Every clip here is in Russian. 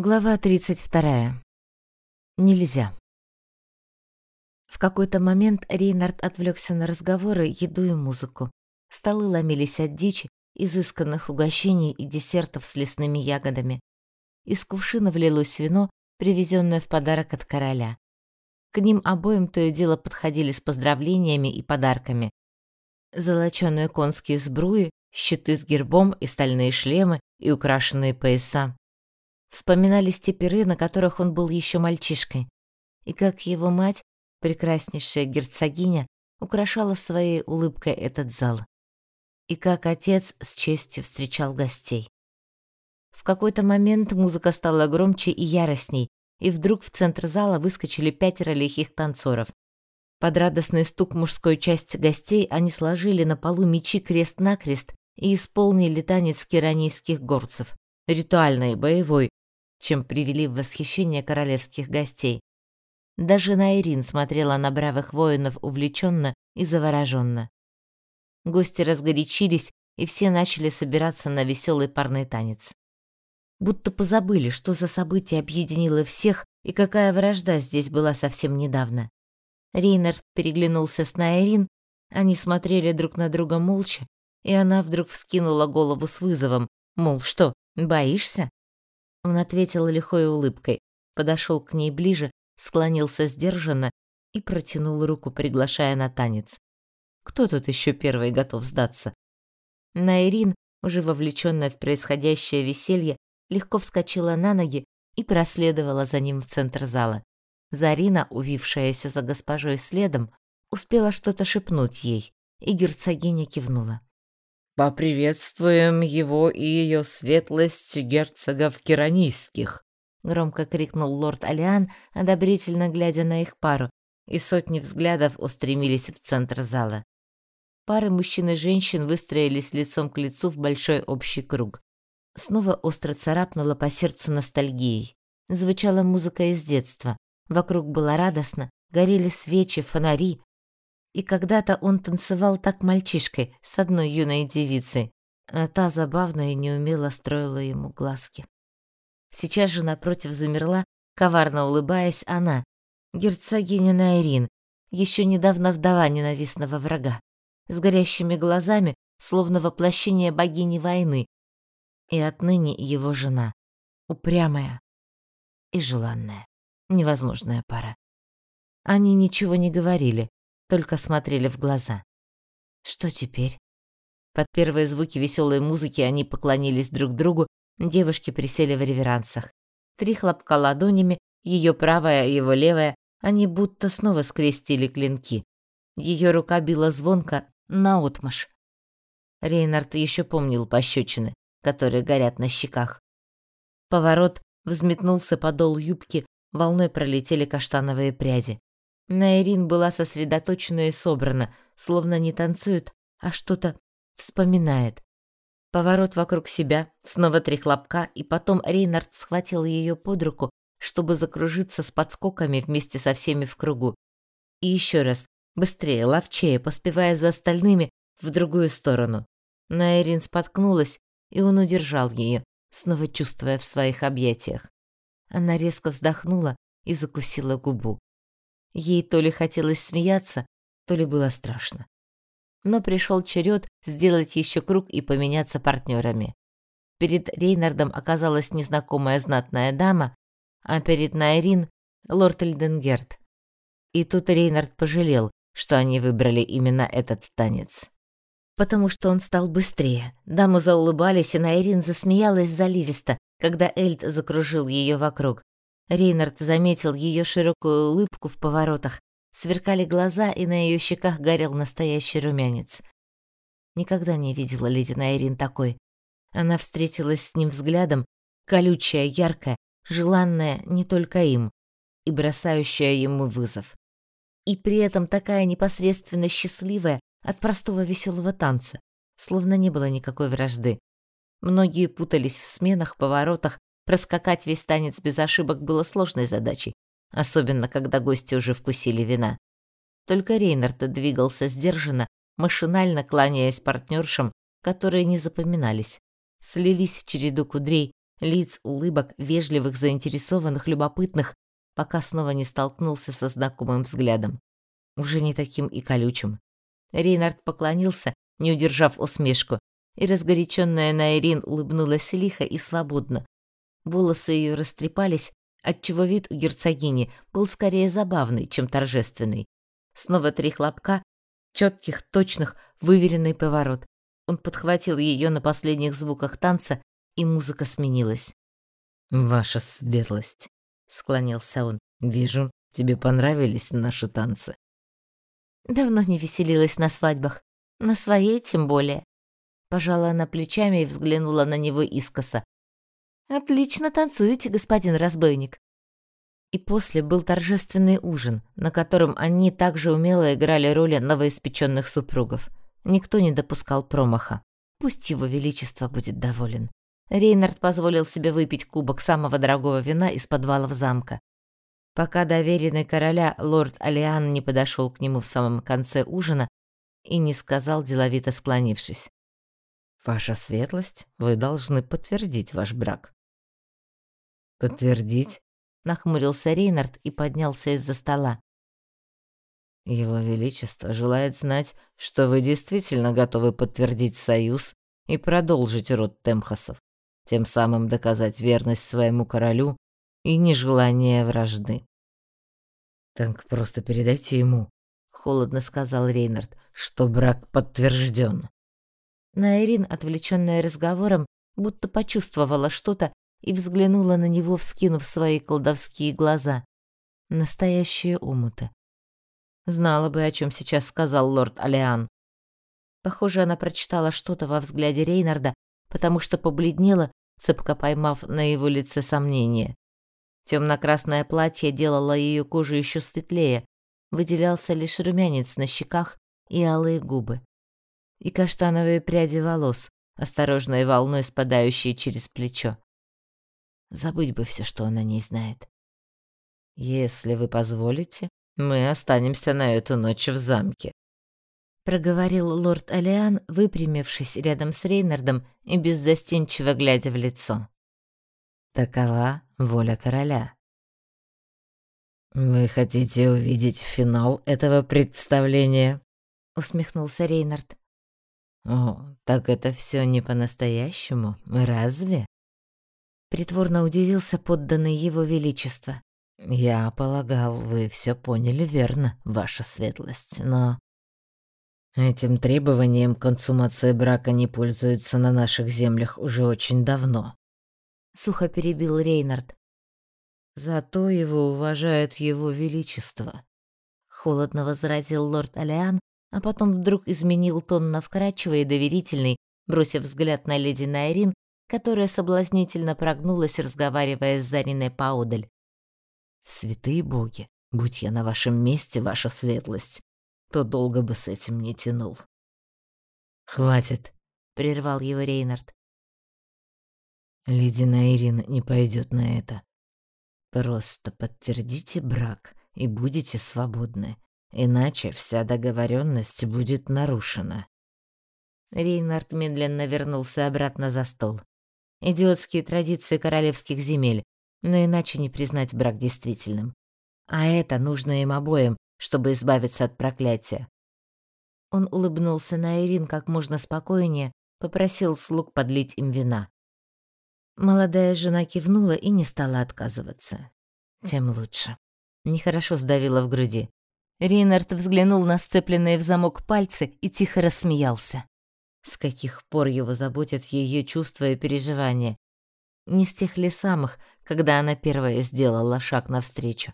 Глава 32. Нельзя. В какой-то момент Рейнард отвлекся на разговоры, еду и музыку. Столы ломились от дичи, изысканных угощений и десертов с лесными ягодами. Из кувшина влилось вино, привезенное в подарок от короля. К ним обоим то и дело подходили с поздравлениями и подарками. Золочёные конские сбруи, щиты с гербом и стальные шлемы и украшенные пояса. Вспоминались те пиры, на которых он был еще мальчишкой, и как его мать, прекраснейшая герцогиня, украшала своей улыбкой этот зал, и как отец с честью встречал гостей. В какой-то момент музыка стала громче и яростней, и вдруг в центр зала выскочили пятеро лихих танцоров. Под радостный стук мужской части гостей они сложили на полу мечи крест-накрест и исполнили танец киранийских горцев, ритуальный, боевой, чем привели в восхищение королевских гостей. Даже Найрин смотрела на бравых воинов увлеченно и завороженно. Гости разгорячились, и все начали собираться на веселый парный танец. Будто позабыли, что за событие объединило всех и какая вражда здесь была совсем недавно. Рейнард переглянулся с Найрин, они смотрели друг на друга молча, и она вдруг вскинула голову с вызовом, мол, что, боишься? Он ответил лихой улыбкой, подошел к ней ближе, склонился сдержанно и протянул руку, приглашая на танец. Кто тут еще первый готов сдаться? Найрин, уже вовлеченная в происходящее веселье, легко вскочила на ноги и проследовала за ним в центр зала. Зарина, увившаяся за госпожой следом, успела что-то шепнуть ей, и герцогиня кивнула. «Поприветствуем его и ее светлость герцогов Киранийских!» Громко крикнул лорд Алиан, одобрительно глядя на их пару, и сотни взглядов устремились в центр зала. Пары мужчин и женщин выстроились лицом к лицу в большой общий круг. Снова остро царапнула по сердцу ностальгией. Звучала музыка из детства. Вокруг было радостно, горели свечи, фонари, и когда-то он танцевал так мальчишкой с одной юной девицей, а та забавно и неумело строила ему глазки. Сейчас же напротив замерла, коварно улыбаясь, она, герцогиня Найрин, еще недавно вдова ненавистного врага, с горящими глазами, словно воплощение богини войны, и отныне его жена, упрямая и желанная, невозможная пара. Они ничего не говорили, только смотрели в глаза. Что теперь? Под первые звуки веселой музыки они поклонились друг другу, девушки присели в реверансах. Три хлопка ладонями, ее правая и его левая, они будто снова скрестили клинки. Ее рука била звонко, наотмашь. Рейнард еще помнил пощечины, которые горят на щеках. Поворот, взметнулся подол юбки, волной пролетели каштановые пряди. Найрин была сосредоточена и собрана, словно не танцует, а что-то вспоминает. Поворот вокруг себя, снова три хлопка, и потом Рейнард схватил ее под руку, чтобы закружиться с подскоками вместе со всеми в кругу. И еще раз, быстрее, ловчее, поспевая за остальными в другую сторону. Найрин споткнулась, и он удержал ее, снова чувствуя в своих объятиях. Она резко вздохнула и закусила губу. Ей то ли хотелось смеяться, то ли было страшно. Но пришел черед сделать еще круг и поменяться партнерами. Перед Рейнардом оказалась незнакомая знатная дама, а перед Найрин — лорд Эльденгерт. И тут Рейнард пожалел, что они выбрали именно этот танец. Потому что он стал быстрее. Дамы заулыбались, и Найрин засмеялась заливисто, когда Эльд закружил ее вокруг. Рейнард заметил ее широкую улыбку в поворотах, сверкали глаза, и на ее щеках горел настоящий румянец. Никогда не видела леди Найрин такой. Она встретилась с ним взглядом, колючая, яркая, желанная не только им, и бросающая ему вызов. И при этом такая непосредственно счастливая от простого веселого танца, словно не было никакой вражды. Многие путались в сменах, поворотах, Проскакать весь танец без ошибок было сложной задачей, особенно когда гости уже вкусили вина. Только Рейнард двигался сдержанно, машинально кланяясь партнершам, которые не запоминались, слились в череду кудрей, лиц, улыбок, вежливых, заинтересованных, любопытных, пока снова не столкнулся со знакомым взглядом. Уже не таким и колючим. Рейнард поклонился, не удержав усмешку, и разгоряченная Найрин улыбнулась лихо и свободно. Волосы ее растрепались, отчего вид у герцогини был скорее забавный, чем торжественный. Снова три хлопка, четких, точных, выверенный поворот. Он подхватил ее на последних звуках танца, и музыка сменилась. «Ваша светлость», — склонился он, — «вижу, тебе понравились наши танцы». Давно не веселилась на свадьбах, на своей тем более. Пожала она плечами и взглянула на него искоса. «Отлично танцуете, господин разбойник». И после был торжественный ужин, на котором они также умело играли роли новоиспеченных супругов. Никто не допускал промаха. Пусть его величество будет доволен. Рейнард позволил себе выпить кубок самого дорогого вина из подвалов замка. Пока доверенный короля лорд Алиан не подошел к нему в самом конце ужина и не сказал, деловито склонившись. «Ваша светлость, вы должны подтвердить ваш брак». «Подтвердить?» — нахмурился Рейнард и поднялся из-за стола. «Его Величество желает знать, что вы действительно готовы подтвердить союз и продолжить род Темхасов, тем самым доказать верность своему королю и нежелание вражды». «Так просто передайте ему», — холодно сказал Рейнард, — «что брак подтвержден. Найрин, отвлечённая разговором, будто почувствовала что-то и взглянула на него, вскинув свои колдовские глаза. Настоящие умуты. Знала бы, о чем сейчас сказал лорд Алиан. Похоже, она прочитала что-то во взгляде Рейнарда, потому что побледнела, цепко поймав на его лице сомнение. Темно-красное платье делало ее кожу еще светлее, выделялся лишь румянец на щеках и алые губы. И каштановые пряди волос, осторожной волной спадающие через плечо. Забыть бы все, что она не знает. «Если вы позволите, мы останемся на эту ночь в замке», — проговорил лорд Алиан, выпрямившись рядом с Рейнардом и беззастенчиво глядя в лицо. «Такова воля короля». «Вы хотите увидеть финал этого представления?» — усмехнулся Рейнард. «О, так это все не по-настоящему, разве?» Притворно удивился подданный его величества. «Я полагал, вы все поняли верно, ваша светлость, но...» «Этим требованием консумация брака не пользуется на наших землях уже очень давно», — сухо перебил Рейнард. «Зато его уважает его величество», — холодно возразил лорд Алиан, а потом вдруг изменил тон на вкрадчивый и доверительный, бросив взгляд на леди Найрин, которая соблазнительно прогнулась, разговаривая с Зариной поодаль. Святые боги, будь я на вашем месте, ваша светлость, то долго бы с этим не тянул. Хватит, прервал его Рейнард. Ледяная Ирина не пойдет на это. Просто подтвердите брак и будете свободны, иначе вся договоренность будет нарушена. Рейнард медленно вернулся обратно за стол. Идиотские традиции королевских земель, но иначе не признать брак действительным. А это нужно им обоим, чтобы избавиться от проклятия. Он улыбнулся на Ирин как можно спокойнее, попросил слуг подлить им вина. Молодая жена кивнула и не стала отказываться. Тем лучше. Нехорошо сдавила в груди. Рейнард взглянул на сцепленные в замок пальцы и тихо рассмеялся. С каких пор его заботят ее чувства и переживания? Не с тех ли самых, когда она первая сделала шаг навстречу.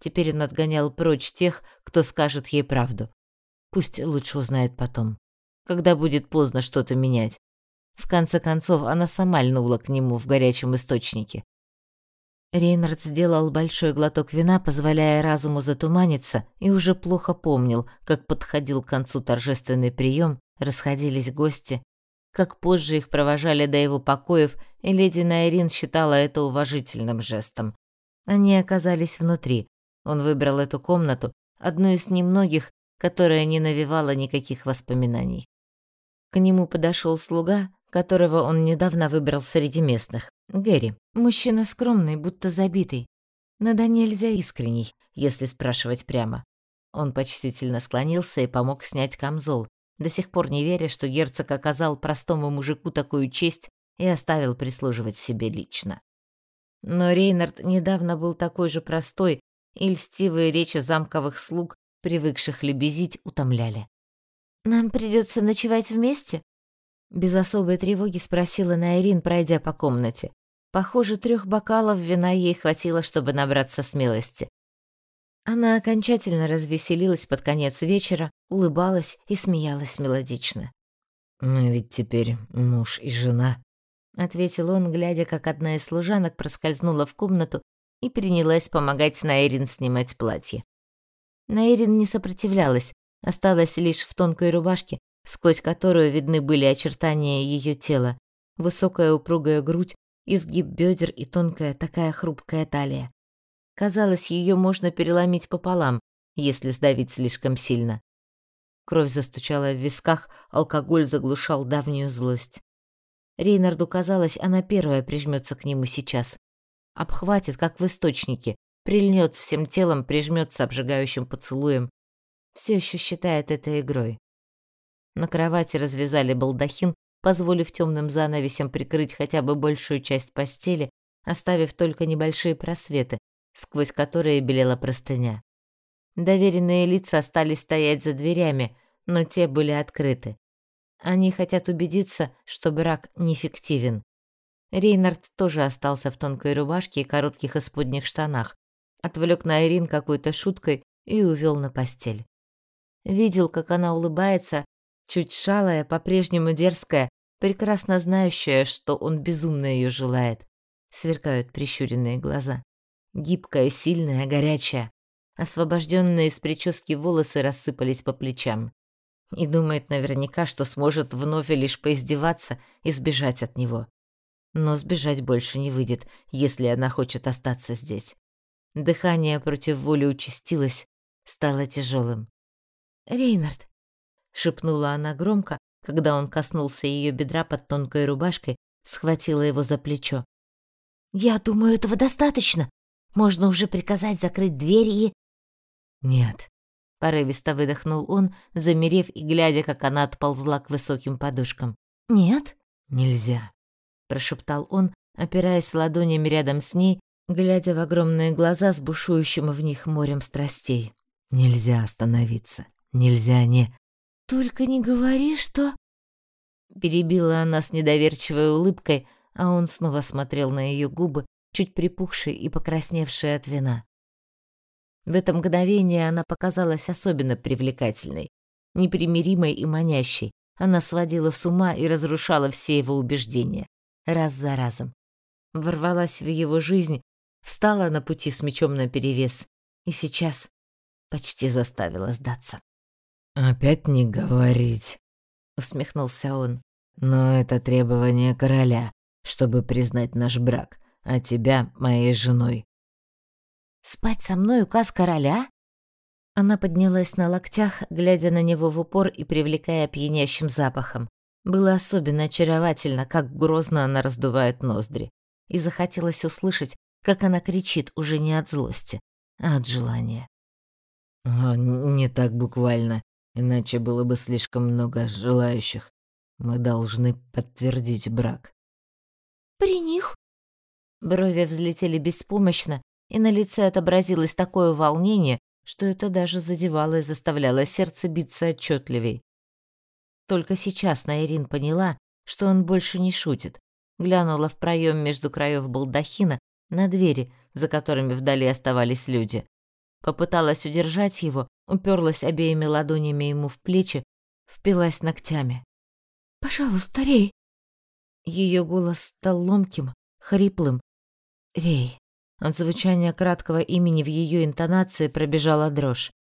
Теперь он отгонял прочь тех, кто скажет ей правду. Пусть лучше узнает потом, когда будет поздно что-то менять. В конце концов, она сама льнула к нему в горячем источнике. Рейнард сделал большой глоток вина, позволяя разуму затуманиться, и уже плохо помнил, как подходил к концу торжественный прием, расходились гости, как позже их провожали до его покоев, и леди Найрин считала это уважительным жестом. Они оказались внутри. Он выбрал эту комнату, одну из немногих, которая не навевала никаких воспоминаний. К нему подошел слуга, которого он недавно выбрал среди местных. Гэри. Мужчина скромный, будто забитый. Но да нельзя искренний, если спрашивать прямо. Он почтительно склонился и помог снять камзол, до сих пор не веря, что герцог оказал простому мужику такую честь и оставил прислуживать себе лично. Но Рейнард недавно был такой же простой, и льстивые речи замковых слуг, привыкших лебезить, утомляли. «Нам придется ночевать вместе?» Без особой тревоги спросила Найрин, пройдя по комнате. Похоже, трех бокалов вина ей хватило, чтобы набраться смелости. Она окончательно развеселилась под конец вечера, улыбалась и смеялась мелодично. «Мы ведь теперь муж и жена», — ответил он, глядя, как одна из служанок проскользнула в комнату и принялась помогать Найрин снимать платье. Найрин не сопротивлялась, осталась лишь в тонкой рубашке, сквозь которую видны были очертания ее тела, высокая упругая грудь, изгиб бедер и тонкая такая хрупкая талия. Казалось, ее можно переломить пополам, если сдавить слишком сильно. Кровь застучала в висках, алкоголь заглушал давнюю злость. Рейнарду казалось, она первая прижмется к нему сейчас. Обхватит, как в источнике, прильнет всем телом, прижмется обжигающим поцелуем. Все еще считает это игрой. На кровати развязали балдахин, позволив темным занавесям прикрыть хотя бы большую часть постели, оставив только небольшие просветы, сквозь которые белела простыня. Доверенные лица остались стоять за дверями, но те были открыты. Они хотят убедиться, что брак неэффективен. Рейнард тоже остался в тонкой рубашке и коротких исподних штанах, отвлек на Ирин какой-то шуткой и увел на постель. Видел, как она улыбается, чуть шалая, по-прежнему дерзкая, прекрасно знающая, что он безумно ее желает. Сверкают прищуренные глаза. Гибкая, сильная, горячая. Освобожденные из прически волосы рассыпались по плечам. И думает наверняка, что сможет вновь лишь поиздеваться и сбежать от него. Но сбежать больше не выйдет, если она хочет остаться здесь. Дыхание против воли участилось, стало тяжелым. «Рейнард», — шепнула она громко, когда он коснулся ее бедра под тонкой рубашкой, схватила его за плечо. «Я думаю, этого достаточно. Можно уже приказать закрыть дверь и...» «Нет», — порывисто выдохнул он, замерев и глядя, как она отползла к высоким подушкам. «Нет?» «Нельзя», — прошептал он, опираясь ладонями рядом с ней, глядя в огромные глаза с бушующим в них морем страстей. «Нельзя остановиться. Нельзя не...» «Только не говори, что...» Перебила она с недоверчивой улыбкой, а он снова смотрел на ее губы, чуть припухшие и покрасневшие от вина. В это мгновение она показалась особенно привлекательной, непримиримой и манящей. Она сводила с ума и разрушала все его убеждения, раз за разом. Ворвалась в его жизнь, встала на пути с мечом наперевес и сейчас почти заставила сдаться. «Опять не говорить», — усмехнулся он. «Но это требование короля, чтобы признать наш брак а тебя моей женой. Спать со мной указ короля? Она поднялась на локтях, глядя на него в упор и привлекая пьянящим запахом. Было особенно очаровательно, как грозно она раздувает ноздри. И захотелось услышать, как она кричит уже не от злости, а от желания. О, не так буквально, иначе было бы слишком много желающих. Мы должны подтвердить брак. При них Брови взлетели беспомощно, и на лице отобразилось такое волнение, что это даже задевало и заставляло сердце биться отчетливей. Только сейчас Найрин поняла, что он больше не шутит. Глянула в проем между краев балдахина на двери, за которыми вдали оставались люди. Попыталась удержать его, уперлась обеими ладонями ему в плечи, впилась ногтями. «Пожалуйста, Рей!» Ее голос стал ломким, хриплым, Рей. От звучания краткого имени в ее интонации пробежала дрожь.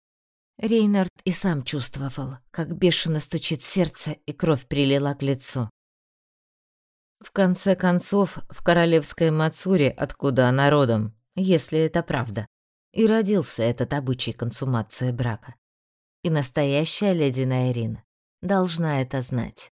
Рейнард и сам чувствовал, как бешено стучит сердце и кровь прилила к лицу. В конце концов, в королевской Мацуре, откуда она родом, если это правда, и родился этот обычай консумации брака. И настоящая леди Найрин должна это знать.